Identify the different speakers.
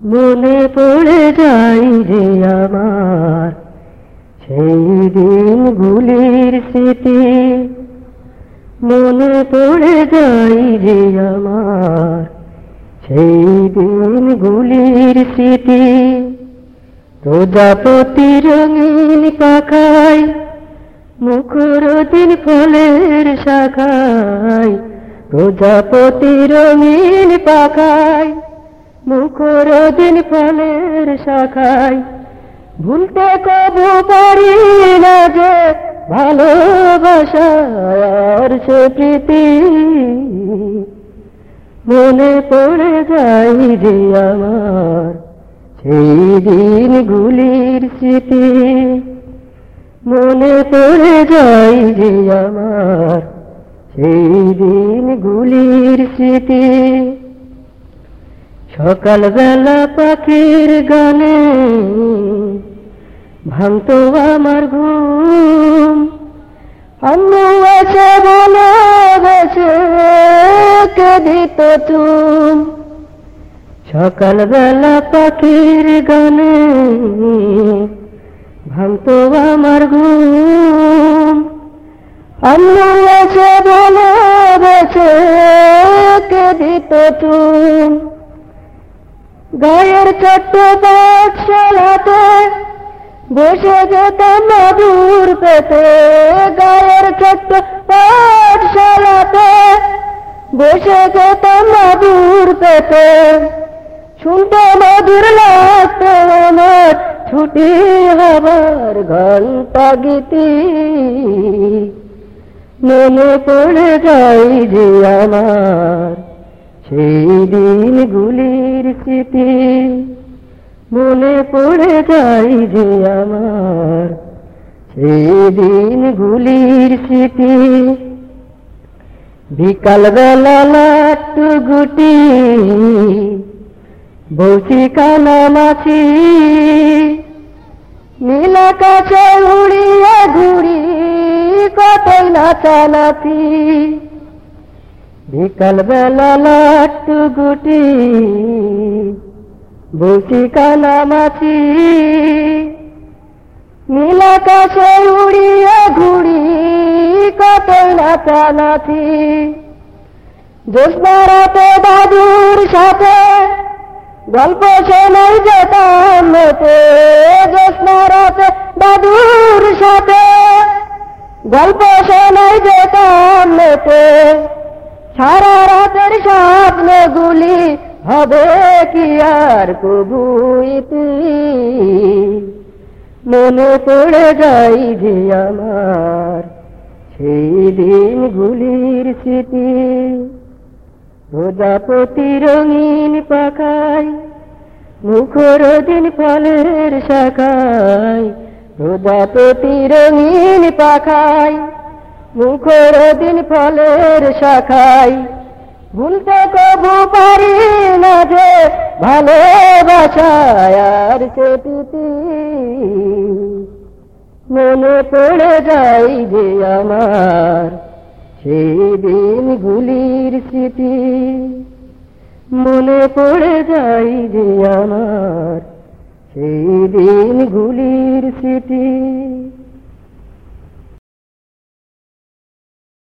Speaker 1: মনে পড়ে যাই রে আমার সেই দিনগুলির স্মৃতি। মনে পড়ে যাই রে আমার সেই দিনগুলির স্মৃতি। প্রজাপতি রঙিন পাখায় মুখর দিন ফলের শাখায়, প্রজাপতি রঙিন পাখায়। মুখর দিন ফলের শাখায়। ভুলতে কবু পারি না যে ভালোবাসার সে প্রীতি। মনে পড়ে যাই যে আমার সেই দিন গুলির স্মৃতি। মনে পড়ে যাই যে আমার সেই দিন গুলির স্মৃতি। সকালবেলা পাখির গানে ভাঙতো আমার ঘুম। আম্মু আছে বলে গেছে কে দিত তুম সকালবেলা পাখির গানে ভাঙতো আমার ঘুম। আম্মু আছে বলে গেছে কে দিত তুম গায়ের ছোট্ট পাঠশালাতে বসে যেতাম মধুর পেতে গায়ের ছোট্ট পাঠশালাতে বসে যেতাম মধুর পেতে শুনতে মধুর লাগতো আমার, ছুটি হবার ঘণ্টা গীতি। মনে পড়ে যাই যে আমার সেই দিনগুলির স্মৃতি মনে পড়ে যাই যে আমার। সেই দিনগুলির স্মৃতি বিকালবেলা লাট্টু গুটি বসি কানা মাছি নীলা কাছে উড়িয়ে ঘুরি কতই নাচানাচি। বিকাল বেলা লাট্টু গুটি বসি কানা মাছি নীলাকাশে উড়িয়ে ঘুরি কত নাচানাচি জ্যোৎস্নারাতে দাদুর সাথে, গল্প শোনাই যেতাম মেতে। জ্যোৎস্নারাতে দাদুর সাথে, গল্প শোনাই যেতাম সারা রাতের স্বপ্নগুলি হবে কি আর কবু ইতি মনে পড়ে যাই যে আমার সেই দিনগুলির স্মৃতি। প্রজাপতি রঙিন পাখায় মুখর দিন ফলের শাখায়, প্রজাপতি রঙিন পাখায় মুখর দিন ফলের শাখায়। ভুলতে কবু পারি না যে ভালোবাসায় আর মনে পড়ে যাই যে আমার সেই দিন গুলির স্মৃতি। মনে পড়ে যাই যে আমার সেই দিন গুলির স্মৃতি।